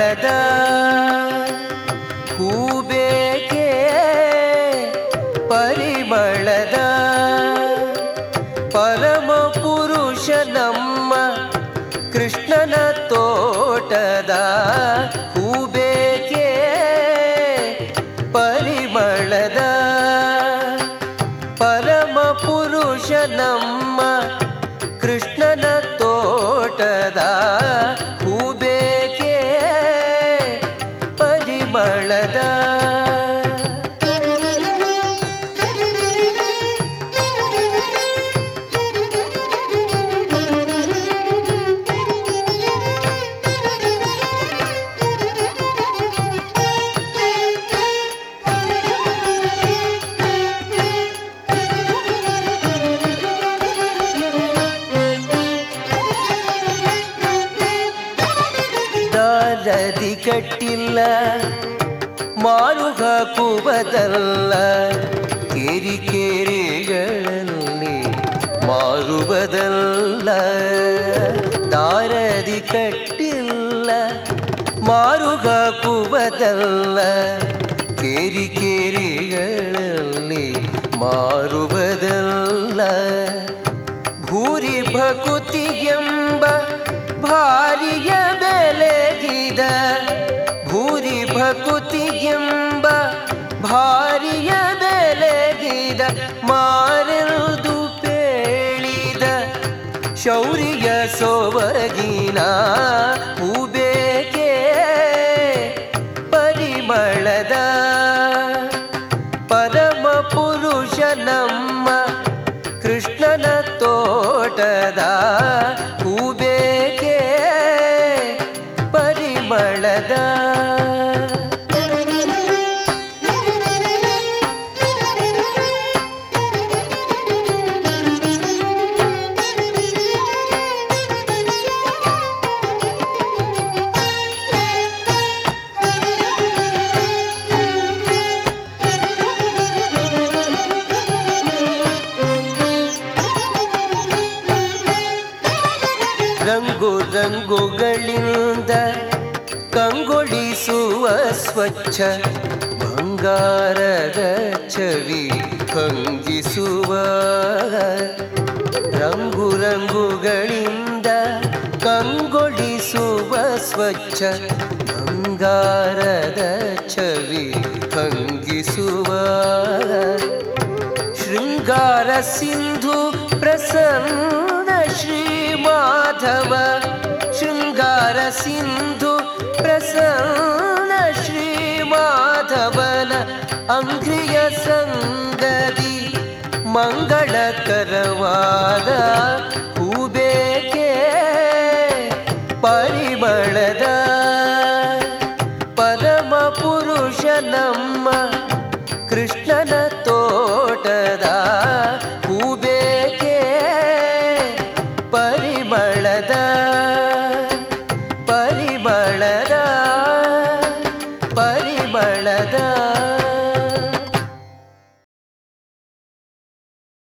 ಬೆಳೆದ ಹೂಬೇಕೆ ಪರಿಬಳದ ಪರಮ ಪುರುಷ ನಮ್ಮ ಕೃಷ್ಣನ ತೋಟದ ಹೂಬೇಕೆ ಪರಿಬಳದ ಪರಮ ಪುರುಷ ನಮ್ಮ ಪರಿಮಳದ ದಾರದಿ ಕಟ್ಟಿಲ್ಲ ಮಾರುಗ ಕುಬದಲ್ಲ ಕೇರಿ ಕೇರಿಗಳಲ್ಲಿ ಮಾರುವುದಲ್ಲ ದಾರದಿ ಕಟ್ಟಿಲ್ಲ ಮಾರುಗ ಕುಬದಲ್ಲ ಕೇರಿ ಕೇರಿಗಳಲ್ಲಿ ಮಾರುವುದಲ್ಲ ಭೂರಿ ಭಕುತಿ ಎಂಬ ಭಾರಿಯ ಬೆಲೆಗಿದ ಭೂರಿ ಎಂಬ ಭಾರಿಯ ಬೆಲೆಗಿದ ಮಾರೆದು ಪೇಳಿದ ಶೌರ್ಯ ಸೋವಗಿನ ಹೂಬೇಕೆ ಪರಿಮಳದ ರಂಗು ರಂಗುಗಳಿಂದ ಕಂಗೊಳಿಸುವ ಸ್ವಚ್ಛ ಬಂಗಾರದ ಚವಿ ಕಂಗಿಸುವ ರಂಗು ರಂಗುಗಳಿಂದ ಕಂಗೊಳಿಸುವ ಸ್ವಚ್ಛ ಬಂಗಾರದ ಚವಿ ಕಂಗಿಸುವ ಶೃಂಗಾರ ಸಿಂಧು ಪ್ರಸನ್ನ ಶ್ರೀ ಮಾಧವ ಶೃಂಗಾರ ಸಿಂಧು ಸಂಗದಿ ಮಂಗಳಕರವಾದ ಹೂಬೇಕೆ ಪರಿಮಳದ ಪರಮ ಪುರುಷ ನಮ್ಮ ಕೃಷ್ಣನ ತೋಟದ ಹೂಬೇಕೆ ಪರಿಮಳದ ಪರಿಮಳದ